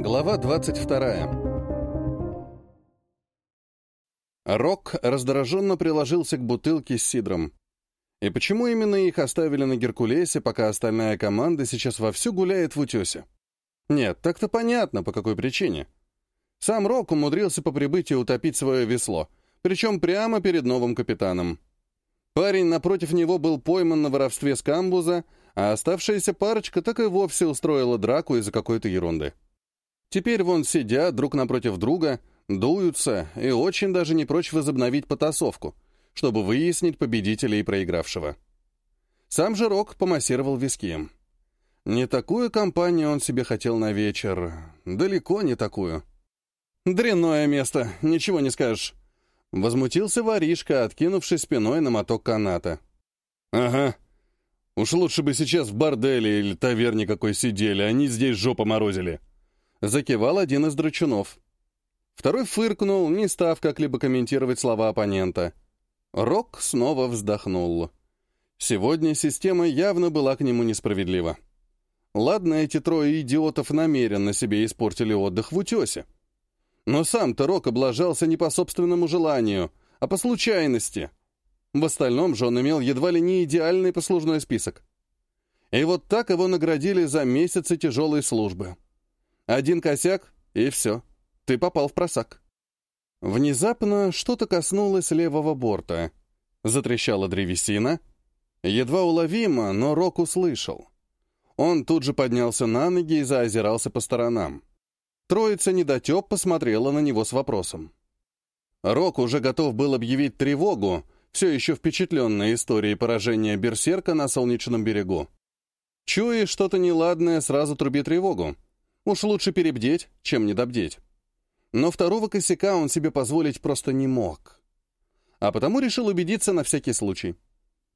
Глава 22. Рок раздраженно приложился к бутылке с сидром. И почему именно их оставили на Геркулесе, пока остальная команда сейчас вовсю гуляет в утесе? Нет, так-то понятно, по какой причине. Сам Рок умудрился по прибытии утопить свое весло, причем прямо перед новым капитаном. Парень напротив него был пойман на воровстве с камбуза, а оставшаяся парочка так и вовсе устроила драку из-за какой-то ерунды. Теперь вон сидят друг напротив друга, дуются и очень даже не прочь возобновить потасовку, чтобы выяснить победителя и проигравшего. Сам же Рок помассировал виски. Не такую компанию он себе хотел на вечер, далеко не такую. «Дрянное место, ничего не скажешь», — возмутился воришка, откинувшись спиной на моток каната. «Ага. Уж лучше бы сейчас в борделе или таверне какой сидели, они здесь жопу морозили», Закивал один из драчунов. Второй фыркнул, не став как-либо комментировать слова оппонента. Рок снова вздохнул. Сегодня система явно была к нему несправедлива. Ладно, эти трое идиотов намеренно себе испортили отдых в утесе. Но сам-то Рок облажался не по собственному желанию, а по случайности. В остальном же он имел едва ли не идеальный послужной список. И вот так его наградили за месяцы тяжелой службы. Один косяк, и все. Ты попал в просак. Внезапно что-то коснулось левого борта. Затрещала древесина. Едва уловимо, но Рок услышал. Он тут же поднялся на ноги и заозирался по сторонам. Троица недотеп посмотрела на него с вопросом. Рок уже готов был объявить тревогу, все еще впечатленной историей поражения Берсерка на Солнечном берегу. Чуя что-то неладное, сразу труби тревогу. Уж лучше перебдеть, чем недобдеть. Но второго косяка он себе позволить просто не мог. А потому решил убедиться на всякий случай.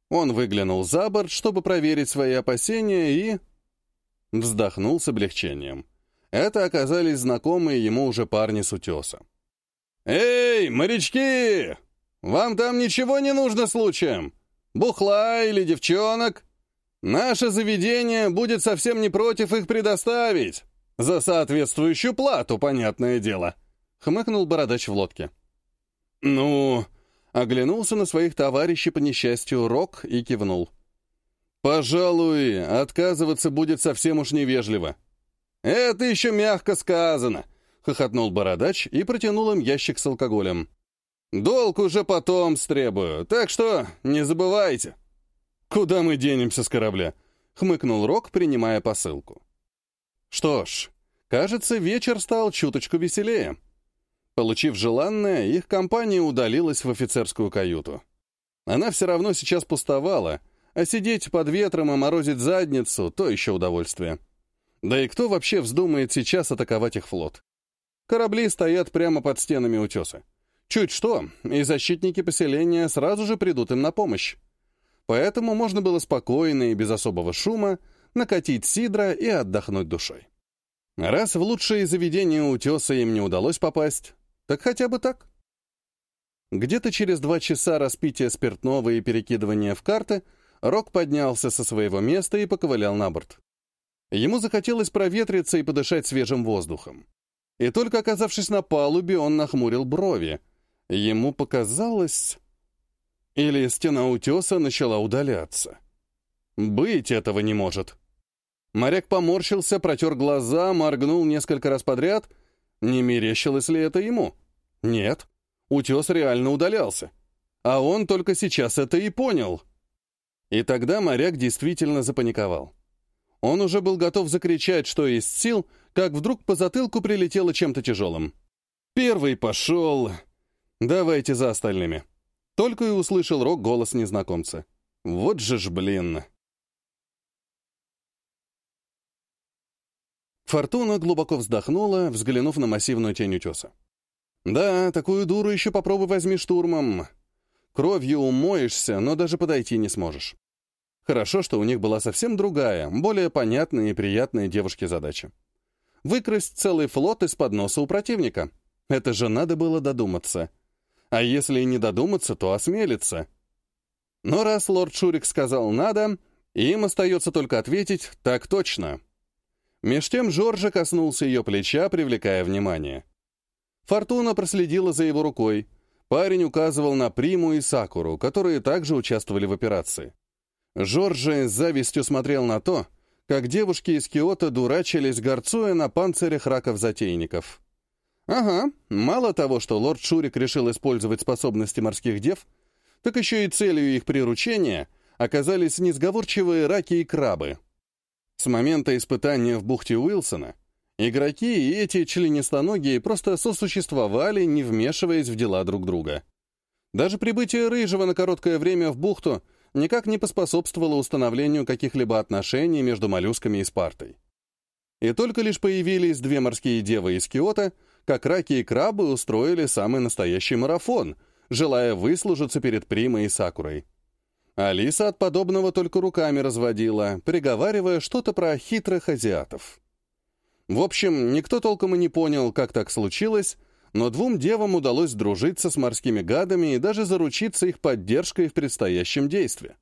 Он выглянул за борт, чтобы проверить свои опасения, и... Вздохнул с облегчением. Это оказались знакомые ему уже парни с утеса. «Эй, морячки! Вам там ничего не нужно случаем? Бухла или девчонок? Наше заведение будет совсем не против их предоставить!» «За соответствующую плату, понятное дело», — хмыкнул бородач в лодке. «Ну...» — оглянулся на своих товарищей по несчастью Рок и кивнул. «Пожалуй, отказываться будет совсем уж невежливо». «Это еще мягко сказано», — хохотнул бородач и протянул им ящик с алкоголем. «Долг уже потом стребую, так что не забывайте». «Куда мы денемся с корабля?» — хмыкнул Рок, принимая посылку. Что ж, кажется, вечер стал чуточку веселее. Получив желанное, их компания удалилась в офицерскую каюту. Она все равно сейчас пустовала, а сидеть под ветром и морозить задницу — то еще удовольствие. Да и кто вообще вздумает сейчас атаковать их флот? Корабли стоят прямо под стенами утеса. Чуть что, и защитники поселения сразу же придут им на помощь. Поэтому можно было спокойно и без особого шума накатить сидра и отдохнуть душой. Раз в лучшие заведения утеса им не удалось попасть, так хотя бы так. Где-то через два часа распития спиртного и перекидывания в карты Рок поднялся со своего места и поковылял на борт. Ему захотелось проветриться и подышать свежим воздухом. И только оказавшись на палубе, он нахмурил брови. Ему показалось... Или стена утеса начала удаляться. Быть этого не может. Моряк поморщился, протер глаза, моргнул несколько раз подряд. Не мерещилось ли это ему? Нет. Утес реально удалялся. А он только сейчас это и понял. И тогда моряк действительно запаниковал. Он уже был готов закричать, что есть сил, как вдруг по затылку прилетело чем-то тяжелым. «Первый пошел! Давайте за остальными!» Только и услышал Рок голос незнакомца. «Вот же ж, блин!» Фортуна глубоко вздохнула, взглянув на массивную тень утеса. «Да, такую дуру еще попробуй возьми штурмом. Кровью умоешься, но даже подойти не сможешь». Хорошо, что у них была совсем другая, более понятная и приятная девушке задача. Выкрасть целый флот из-под носа у противника. Это же надо было додуматься. А если и не додуматься, то осмелиться. Но раз лорд Шурик сказал «надо», им остается только ответить «так точно». Меж тем Жоржа коснулся ее плеча, привлекая внимание. Фортуна проследила за его рукой. Парень указывал на Приму и Сакуру, которые также участвовали в операции. Жоржа с завистью смотрел на то, как девушки из Киота дурачились, горцуя на панцирях раков-затейников. Ага, мало того, что лорд Шурик решил использовать способности морских дев, так еще и целью их приручения оказались несговорчивые раки и крабы. С момента испытания в бухте Уилсона игроки и эти членистоногие просто сосуществовали, не вмешиваясь в дела друг друга. Даже прибытие Рыжего на короткое время в бухту никак не поспособствовало установлению каких-либо отношений между моллюсками и Спартой. И только лишь появились две морские девы из Киота, как раки и крабы устроили самый настоящий марафон, желая выслужиться перед Примой и Сакурой. Алиса от подобного только руками разводила, приговаривая что-то про хитрых азиатов. В общем, никто толком и не понял, как так случилось, но двум девам удалось дружиться с морскими гадами и даже заручиться их поддержкой в предстоящем действии.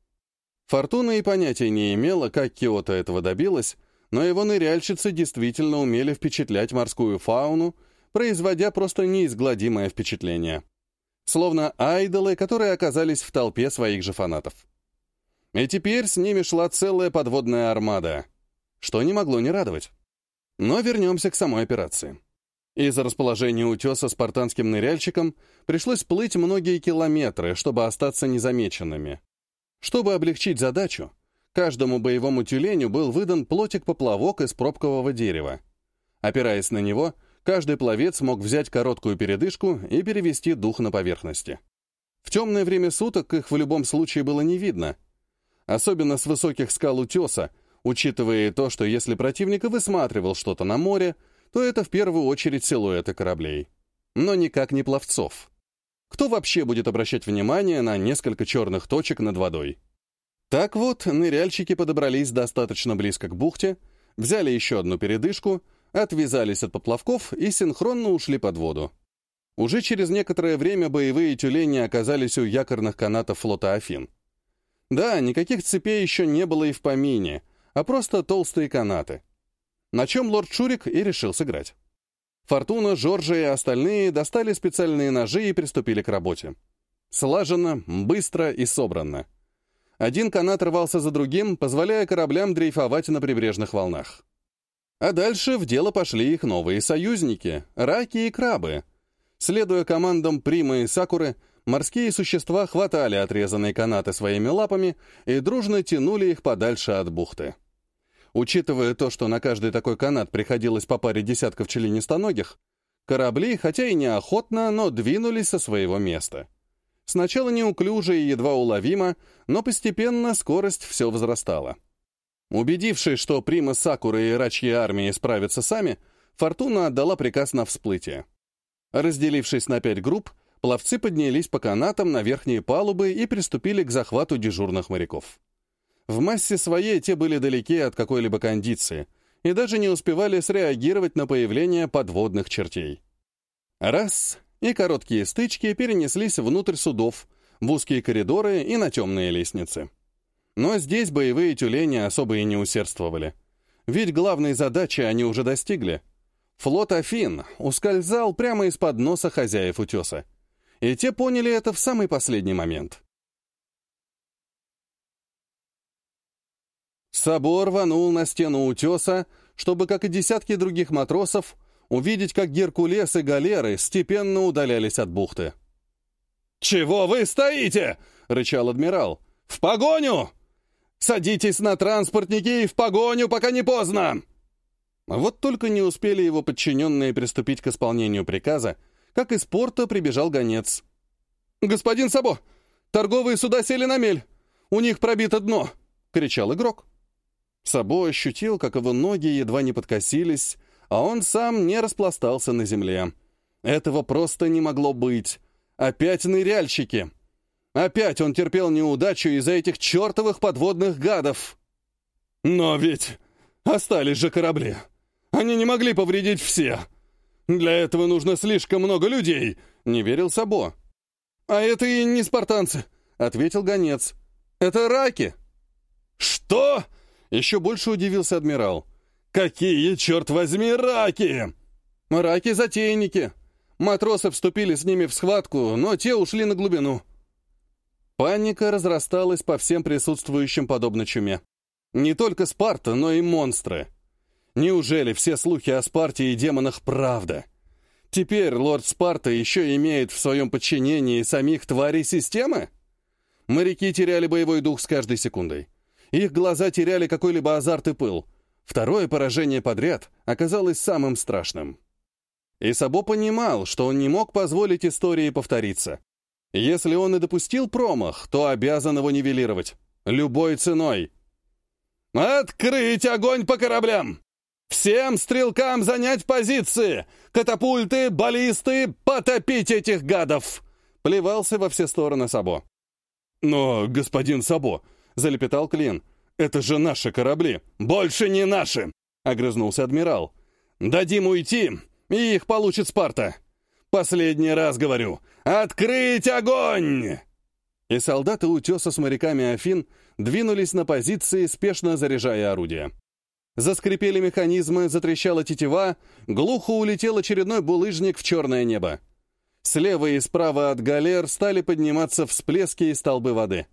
Фортуна и понятия не имела, как Киото этого добилась, но его ныряльщицы действительно умели впечатлять морскую фауну, производя просто неизгладимое впечатление. Словно айдолы, которые оказались в толпе своих же фанатов. И теперь с ними шла целая подводная армада, что не могло не радовать. Но вернемся к самой операции. Из-за расположения утеса спартанским ныряльщикам пришлось плыть многие километры, чтобы остаться незамеченными. Чтобы облегчить задачу, каждому боевому тюленю был выдан плотик-поплавок из пробкового дерева. Опираясь на него, каждый пловец мог взять короткую передышку и перевести дух на поверхности. В темное время суток их в любом случае было не видно. Особенно с высоких скал утеса, учитывая то, что если противник и высматривал что-то на море, то это в первую очередь силуэты кораблей. Но никак не пловцов. Кто вообще будет обращать внимание на несколько черных точек над водой? Так вот, ныряльщики подобрались достаточно близко к бухте, взяли еще одну передышку, отвязались от поплавков и синхронно ушли под воду. Уже через некоторое время боевые тюлени оказались у якорных канатов флота Афин. Да, никаких цепей еще не было и в помине, а просто толстые канаты на чем лорд Шурик и решил сыграть. Фортуна, Жоржа и остальные достали специальные ножи и приступили к работе. Слаженно, быстро и собранно. Один канат рвался за другим, позволяя кораблям дрейфовать на прибрежных волнах. А дальше в дело пошли их новые союзники — раки и крабы. Следуя командам Примы и Сакуры, морские существа хватали отрезанные канаты своими лапами и дружно тянули их подальше от бухты. Учитывая то, что на каждый такой канат приходилось по паре десятков членистоногих, корабли, хотя и неохотно, но двинулись со своего места. Сначала неуклюже и едва уловимо, но постепенно скорость все возрастала. Убедившись, что Прима Сакура и рачьи армии справятся сами, Фортуна отдала приказ на всплытие. Разделившись на пять групп, пловцы поднялись по канатам на верхние палубы и приступили к захвату дежурных моряков. В массе своей те были далеки от какой-либо кондиции и даже не успевали среагировать на появление подводных чертей. Раз, и короткие стычки перенеслись внутрь судов, в узкие коридоры и на темные лестницы. Но здесь боевые тюлени особо и не усердствовали. Ведь главной задачи они уже достигли. Флот Афин ускользал прямо из-под носа хозяев утеса. И те поняли это в самый последний момент. Собор рванул на стену утеса, чтобы, как и десятки других матросов, увидеть, как Геркулес и галеры степенно удалялись от бухты. «Чего вы стоите?» — рычал адмирал. «В погоню! Садитесь на транспортники и в погоню, пока не поздно!» Вот только не успели его подчиненные приступить к исполнению приказа, как из порта прибежал гонец. «Господин Сабо, торговые суда сели на мель! У них пробито дно!» — кричал игрок. Сабо ощутил, как его ноги едва не подкосились, а он сам не распластался на земле. Этого просто не могло быть. Опять ныряльщики. Опять он терпел неудачу из-за этих чертовых подводных гадов. Но ведь остались же корабли. Они не могли повредить все. Для этого нужно слишком много людей, не верил Сабо. А это и не спартанцы, ответил гонец. Это раки. Что? Еще больше удивился адмирал. Какие, черт возьми, раки!» «Раки-затейники. Матросы вступили с ними в схватку, но те ушли на глубину». Паника разрасталась по всем присутствующим подобно чуме. Не только Спарта, но и монстры. Неужели все слухи о Спарте и демонах правда? Теперь лорд Спарта еще имеет в своем подчинении самих тварей системы? Моряки теряли боевой дух с каждой секундой. Их глаза теряли какой-либо азарт и пыл. Второе поражение подряд оказалось самым страшным. И Сабо понимал, что он не мог позволить истории повториться. Если он и допустил промах, то обязан его нивелировать. Любой ценой. «Открыть огонь по кораблям! Всем стрелкам занять позиции! Катапульты, баллисты, потопить этих гадов!» Плевался во все стороны Сабо. «Но, господин Сабо», — залепетал Клин, — «это же наши корабли». «Больше не наши!» — огрызнулся адмирал. «Дадим уйти, и их получит Спарта. Последний раз говорю, открыть огонь!» И солдаты утеса с моряками Афин двинулись на позиции, спешно заряжая орудия. Заскрипели механизмы, затрещала тетива, глухо улетел очередной булыжник в черное небо. Слева и справа от галер стали подниматься всплески и столбы воды.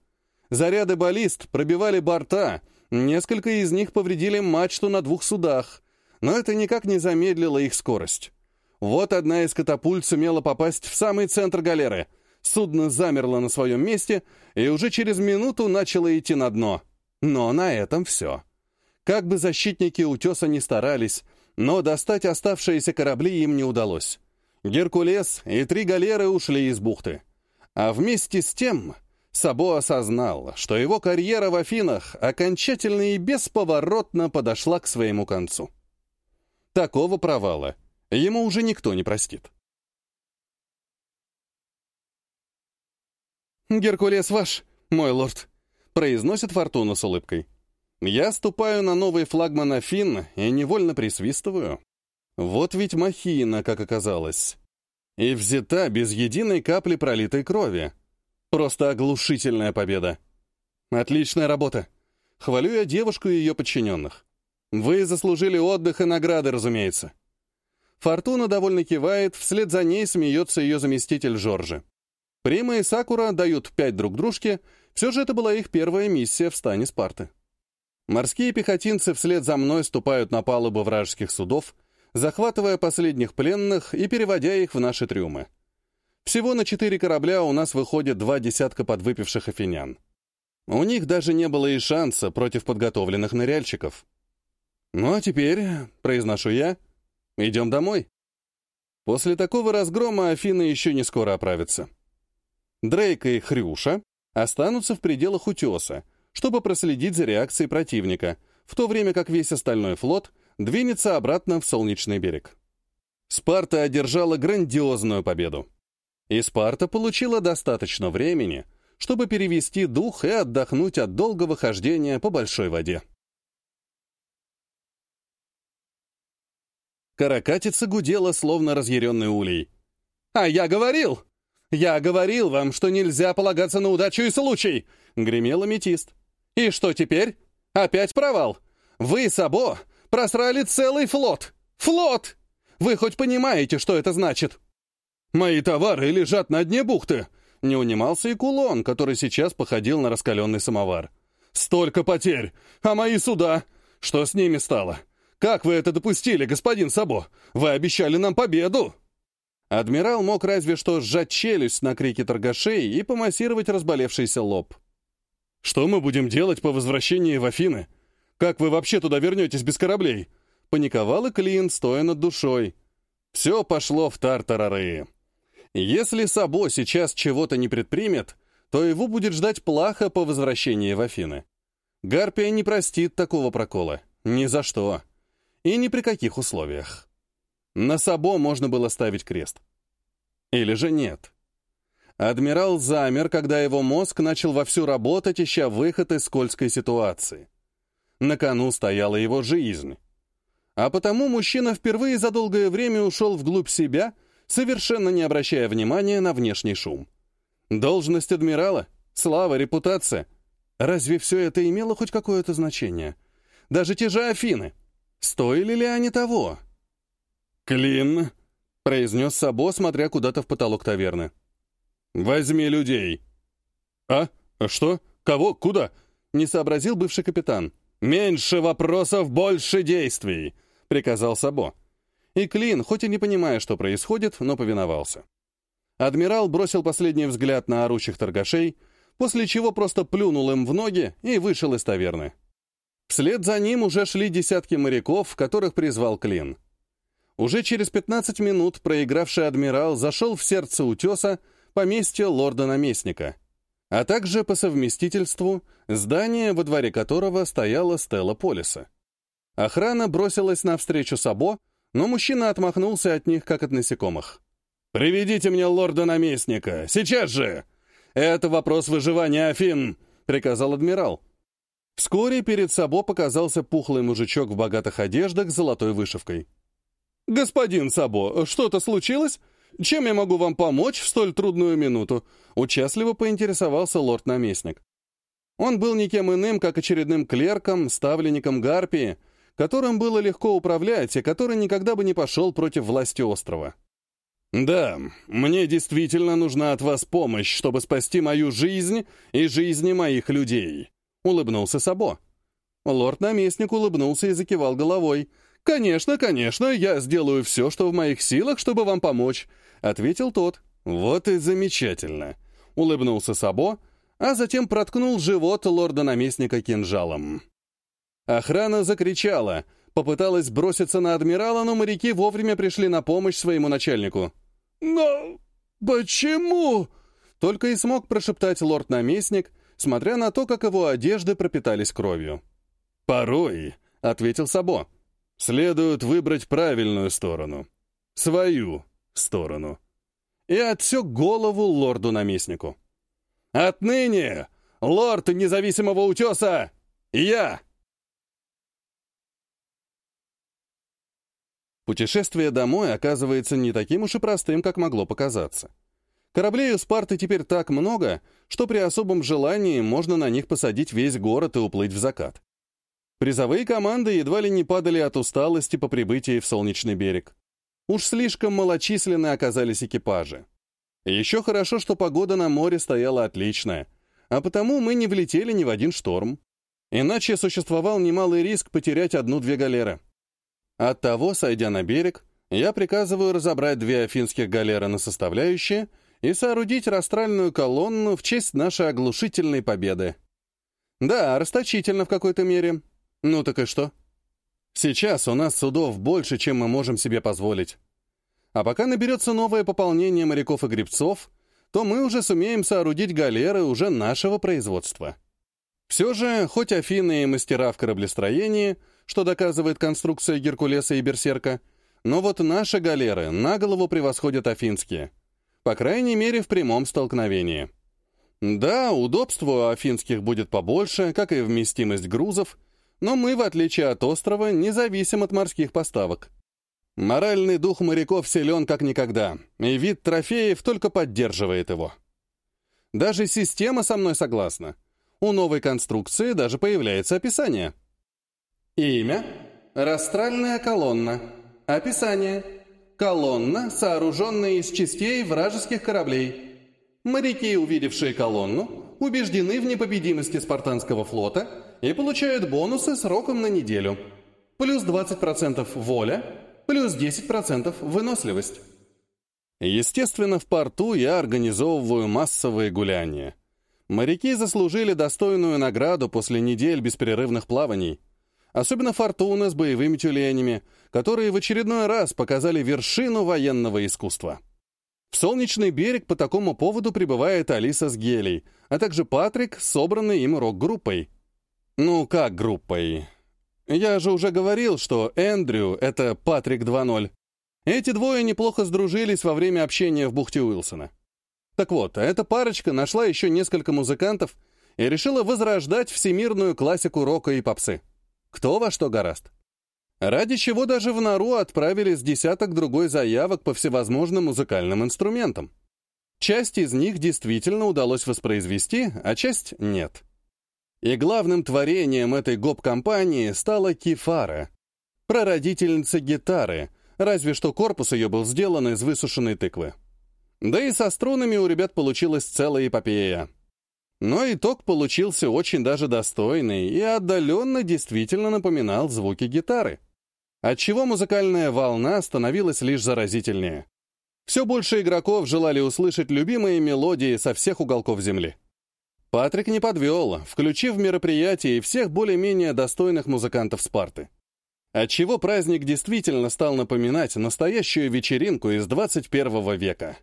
Заряды баллист пробивали борта, несколько из них повредили мачту на двух судах, но это никак не замедлило их скорость. Вот одна из катапульт сумела попасть в самый центр галеры. Судно замерло на своем месте и уже через минуту начало идти на дно. Но на этом все. Как бы защитники утеса не старались, но достать оставшиеся корабли им не удалось. Геркулес и три галеры ушли из бухты. А вместе с тем Сабо осознал, что его карьера в Афинах окончательно и бесповоротно подошла к своему концу. Такого провала — Ему уже никто не простит. «Геркулес ваш, мой лорд», — произносит Фортуна с улыбкой. Я ступаю на новый флагман Афин и невольно присвистываю. Вот ведь махина, как оказалось. И взята без единой капли пролитой крови. Просто оглушительная победа. Отличная работа. Хвалю я девушку и ее подчиненных. Вы заслужили отдых и награды, разумеется. Фортуна довольно кивает, вслед за ней смеется ее заместитель Жоржи. Прима и Сакура дают пять друг дружке, все же это была их первая миссия в стане Спарты. Морские пехотинцы вслед за мной ступают на палубы вражеских судов, захватывая последних пленных и переводя их в наши трюмы. Всего на четыре корабля у нас выходит два десятка подвыпивших афинян. У них даже не было и шанса против подготовленных ныряльщиков. «Ну а теперь», — произношу я, — Идем домой. После такого разгрома Афина еще не скоро оправится. Дрейка и Хрюша останутся в пределах утеса, чтобы проследить за реакцией противника, в то время как весь остальной флот двинется обратно в Солнечный берег. Спарта одержала грандиозную победу. И Спарта получила достаточно времени, чтобы перевести дух и отдохнуть от долгого хождения по большой воде. Каракатица гудела, словно разъяренный улей. «А я говорил! Я говорил вам, что нельзя полагаться на удачу и случай!» — гремел аметист. «И что теперь? Опять провал? Вы, Сабо, просрали целый флот! Флот! Вы хоть понимаете, что это значит?» «Мои товары лежат на дне бухты!» Не унимался и кулон, который сейчас походил на раскаленный самовар. «Столько потерь! А мои суда? Что с ними стало? Как вы это допустили, господин Сабо? Вы обещали нам победу!» Адмирал мог разве что сжать челюсть на крики торгашей и помассировать разболевшийся лоб. «Что мы будем делать по возвращении в Афины? Как вы вообще туда вернетесь без кораблей?» Паниковал и Клин, стоя над душой. Все пошло в тартарары. Если Сабо сейчас чего-то не предпримет, то его будет ждать плаха по возвращении в Афины. Гарпия не простит такого прокола. Ни за что. И ни при каких условиях. На Сабо можно было ставить крест. Или же нет. Адмирал замер, когда его мозг начал вовсю работать, ища выход из скользкой ситуации. На кону стояла его жизнь. А потому мужчина впервые за долгое время ушел вглубь себя, совершенно не обращая внимания на внешний шум. Должность адмирала, слава, репутация. Разве все это имело хоть какое-то значение? Даже те же Афины — Стоили ли они того? «Клин!» — произнес Сабо, смотря куда-то в потолок таверны. «Возьми людей!» «А? Что? Кого? Куда?» — не сообразил бывший капитан. «Меньше вопросов, больше действий!» — приказал Сабо. И Клин, хоть и не понимая, что происходит, но повиновался. Адмирал бросил последний взгляд на орущих торгашей, после чего просто плюнул им в ноги и вышел из таверны. Вслед за ним уже шли десятки моряков, которых призвал Клин. Уже через 15 минут проигравший адмирал зашел в сердце утеса поместье лорда-наместника, а также по совместительству здание, во дворе которого стояла стела Полиса. Охрана бросилась навстречу Сабо, но мужчина отмахнулся от них, как от насекомых. «Приведите мне лорда-наместника! Сейчас же! Это вопрос выживания Афин!» — приказал адмирал. Вскоре перед Сабо показался пухлый мужичок в богатых одеждах с золотой вышивкой. «Господин Сабо, что-то случилось? Чем я могу вам помочь в столь трудную минуту?» Участливо поинтересовался лорд-наместник. Он был никем иным, как очередным клерком, ставленником Гарпии, которым было легко управлять и который никогда бы не пошел против власти острова. «Да, мне действительно нужна от вас помощь, чтобы спасти мою жизнь и жизни моих людей», — улыбнулся Сабо. Лорд-наместник улыбнулся и закивал головой. «Конечно, конечно, я сделаю все, что в моих силах, чтобы вам помочь», — ответил тот. «Вот и замечательно», — улыбнулся Сабо, а затем проткнул живот лорда-наместника кинжалом. Охрана закричала, попыталась броситься на адмирала, но моряки вовремя пришли на помощь своему начальнику. «Но почему?» — только и смог прошептать лорд-наместник, смотря на то, как его одежды пропитались кровью. «Порой», — ответил Сабо, Следует выбрать правильную сторону. Свою сторону. И отсек голову лорду-наместнику. «Отныне, лорд независимого утеса, я!» Путешествие домой оказывается не таким уж и простым, как могло показаться. Кораблей у Спарты теперь так много, что при особом желании можно на них посадить весь город и уплыть в закат. Призовые команды едва ли не падали от усталости по прибытии в Солнечный берег. Уж слишком малочисленны оказались экипажи. Еще хорошо, что погода на море стояла отличная, а потому мы не влетели ни в один шторм. Иначе существовал немалый риск потерять одну-две галеры. Оттого, сойдя на берег, я приказываю разобрать две афинских галеры на составляющие и соорудить растральную колонну в честь нашей оглушительной победы. Да, расточительно в какой-то мере, ну так и что? Сейчас у нас судов больше, чем мы можем себе позволить. А пока наберется новое пополнение моряков и гребцов, то мы уже сумеем соорудить галеры уже нашего производства. Все же, хоть Афины и мастера в кораблестроении, что доказывает конструкция Геркулеса и Берсерка, но вот наши галеры на голову превосходят афинские. По крайней мере, в прямом столкновении. Да, удобство афинских будет побольше, как и вместимость грузов, но мы, в отличие от острова, не зависим от морских поставок. Моральный дух моряков силен как никогда, и вид трофеев только поддерживает его. Даже система со мной согласна. У новой конструкции даже появляется описание. Имя – растральная колонна. Описание – колонна, сооруженная из частей вражеских кораблей. Моряки, увидевшие колонну, убеждены в непобедимости спартанского флота – и получают бонусы сроком на неделю. Плюс 20% воля, плюс 10% выносливость. Естественно, в порту я организовываю массовые гуляния. Моряки заслужили достойную награду после недель беспрерывных плаваний. Особенно фортуна с боевыми тюленями, которые в очередной раз показали вершину военного искусства. В Солнечный берег по такому поводу прибывает Алиса с Гелей, а также Патрик, собранный им рок-группой. Ну, как группой? Я же уже говорил, что Эндрю — это Патрик 2.0. Эти двое неплохо сдружились во время общения в бухте Уилсона. Так вот, эта парочка нашла еще несколько музыкантов и решила возрождать всемирную классику рока и попсы. Кто во что гораст. Ради чего даже в нору отправили с десяток другой заявок по всевозможным музыкальным инструментам. Часть из них действительно удалось воспроизвести, а часть — нет. И главным творением этой гоп-компании стала кефара. Прародительница гитары, разве что корпус ее был сделан из высушенной тыквы. Да и со струнами у ребят получилась целая эпопея. Но итог получился очень даже достойный и отдаленно действительно напоминал звуки гитары. Отчего музыкальная волна становилась лишь заразительнее. Все больше игроков желали услышать любимые мелодии со всех уголков Земли. Патрик не подвел, включив в мероприятие всех более-менее достойных музыкантов Спарты. Отчего праздник действительно стал напоминать настоящую вечеринку из 21 века.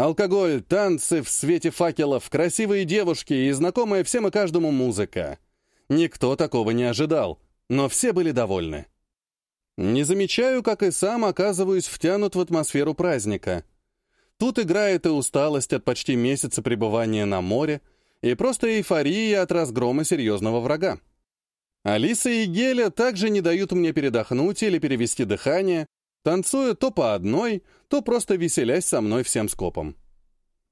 Алкоголь, танцы в свете факелов, красивые девушки и знакомая всем и каждому музыка. Никто такого не ожидал, но все были довольны. Не замечаю, как и сам оказываюсь втянут в атмосферу праздника. Тут играет и усталость от почти месяца пребывания на море, и просто эйфория от разгрома серьезного врага. Алиса и Геля также не дают мне передохнуть или перевести дыхание, танцуя то по одной, то просто веселясь со мной всем скопом.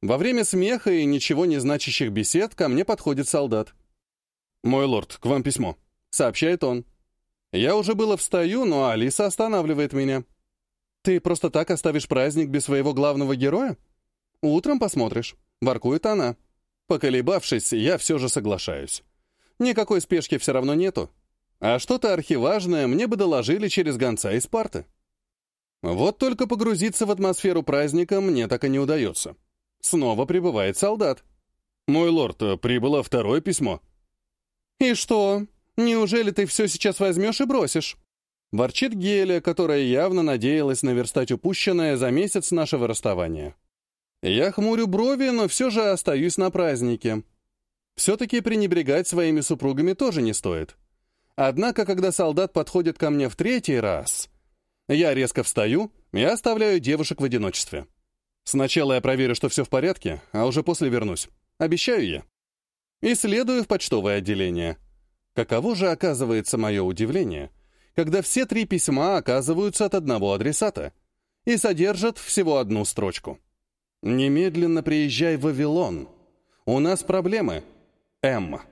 Во время смеха и ничего не значащих бесед ко мне подходит солдат. «Мой лорд, к вам письмо», — сообщает он. Я уже было встаю, но Алиса останавливает меня. «Ты просто так оставишь праздник без своего главного героя? Утром посмотришь», — воркует она. Поколебавшись, я все же соглашаюсь. Никакой спешки все равно нету. А что-то архиважное мне бы доложили через гонца из парты. Вот только погрузиться в атмосферу праздника мне так и не удается. Снова прибывает солдат. «Мой лорд, прибыло второе письмо». «И что?» Неужели ты все сейчас возьмешь и бросишь?» Ворчит Геля, которая явно надеялась наверстать упущенное за месяц нашего расставания. Я хмурю брови, но все же остаюсь на празднике. Все-таки пренебрегать своими супругами тоже не стоит. Однако, когда солдат подходит ко мне в третий раз, я резко встаю и оставляю девушек в одиночестве. Сначала я проверю, что все в порядке, а уже после вернусь. Обещаю я. И следую в почтовое отделение. Каково же оказывается мое удивление, когда все три письма оказываются от одного адресата и содержат всего одну строчку. «Немедленно приезжай в Вавилон. У нас проблемы. Эмма».